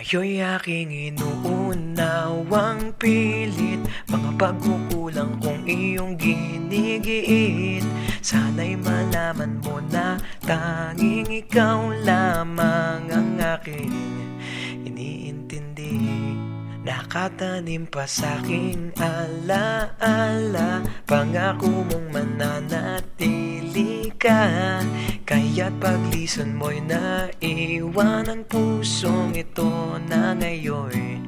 Tayo'y aking inuunawang pilit. Mga pagkukulang kong iyong ginigiit. Sana'y malaman mo na tanging ikaw lamang ang aking iniintindi. Nakatanim pa sa'king alaala. Pangako mong mananatili ka Kaya't paglison mo'y naiwan ang pusong ito na ngayon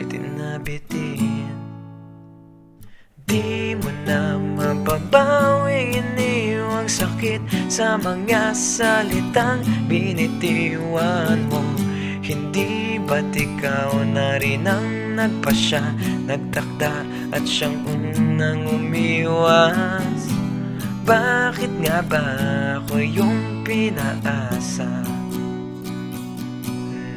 Itinabitin. Di mo na mapabawing iniwang sakit Sa mga salitang binitiwan mo. Hindi ba't ikaw na rin ang nagpasya Nagtakda at siyang unang umiwas Bakit nga ba ako yung pinaasa?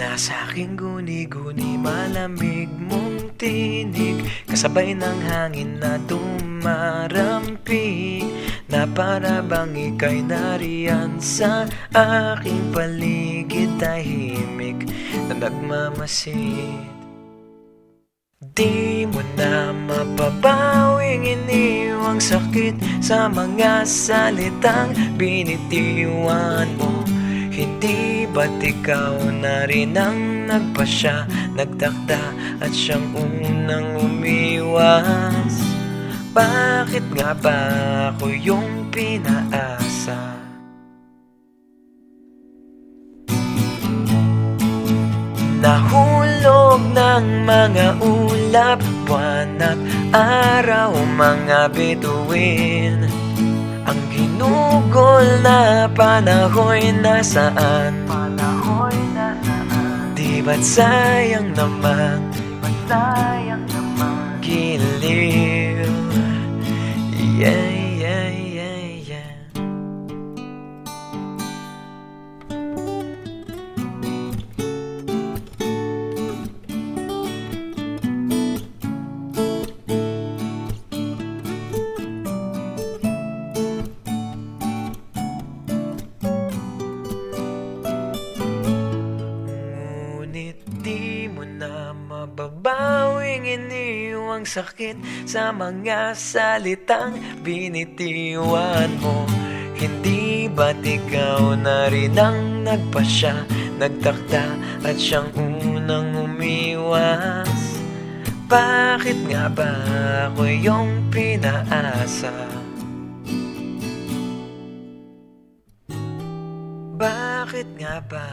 Nasa aking guni-guni malamig mong tinig. Kasabay ng hangin na dumarampi Na para bang ika'y nariyan sa aking paligid Tahimik. Na nagmamasid Di mo na mapabawing iniwang sakit Sa mga salitang binitiwan mo Hindi ba't ikaw na rin ang nagpasya Nagtakda at siyang unang umiwas Bakit nga ba ako yung pinaasa? Nahulog ng mga ulap Buwan at araw mga bituin. Ang ginugol na panahoy nasaan? Panahoy nasaan? Di ba't sayang naman? Di ba't sayang mababawing iniwang sakit Sa mga salitang binitiwan mo Hindi ba't ikaw na rin ang nagpasya Nagtakda at siyang unang umiwas Bakit nga ba ako yung pinaasa? Bakit nga ba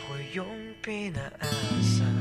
ako yung pinaasa?